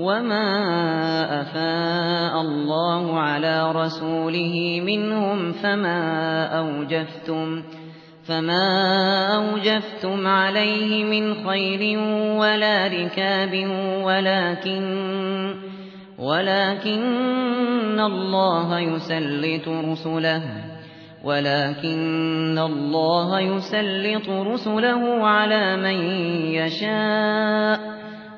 وما أفاء الله على رسوله منهم فما أوجفتم فما أوجفتم عليه من خير ولا ركاب ولكن ولكن الله يسلط رسله ولكن الله يسلط رسله على من يشاء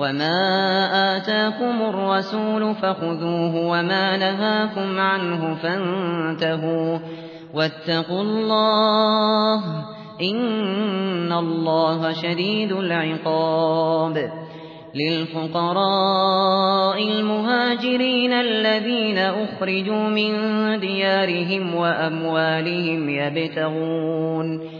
وما آتاكم الرسول فخذوه وما نهاكم عنه فانتهوا واتقوا الله إن الله شديد العقاب للفقراء المهاجرين الذين أخرجوا من ديارهم وأموالهم يبتغون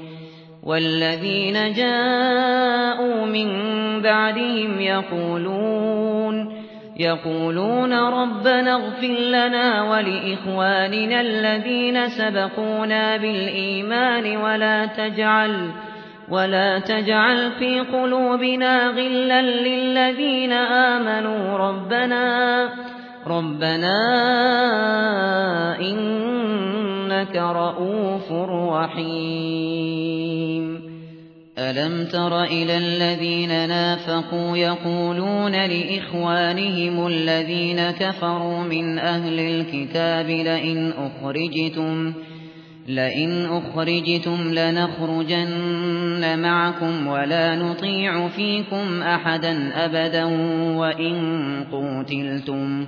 والذين جاءوا من بعدهم يقولون يقولون ربنا اغفر لنا ولإخواننا الذين سبقونا بالإيمان ولا تجعل ولا تجعل في قلوبنا غلا للذين آمنوا ربنا ربنا إنك رؤوف رحيم ألم تر إلى الذين نافقوا يقولون لإخوانهم الذين كفروا من أهل الكتاب لئن أخرجتم لئن أخرجتم لنخرجن معكم ولا نطيع فيكم أحدا أبدا وإن قوتلتم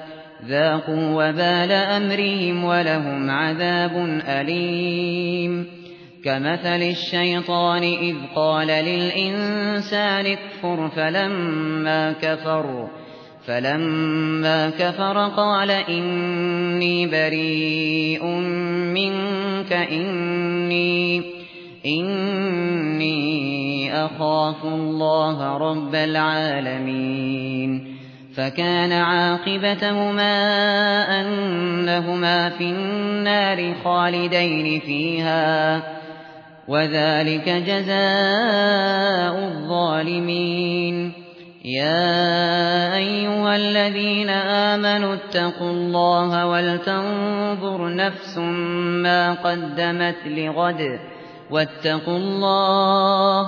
ذاقوا وبال أمرهم ولهم عذاب أليم كمثل الشيطان إذ قال للإنسان اكفر فلما كفر فلما كفر قال إني بريء منك إني إني أخاف الله رب العالمين فكان عاقبتهما أنهما في النار خالدين فيها وذلك جزاء الظالمين. يا أيها الذين آمنوا اتقوا الله ولتنظر نفس ما قدمت لغد واتقوا الله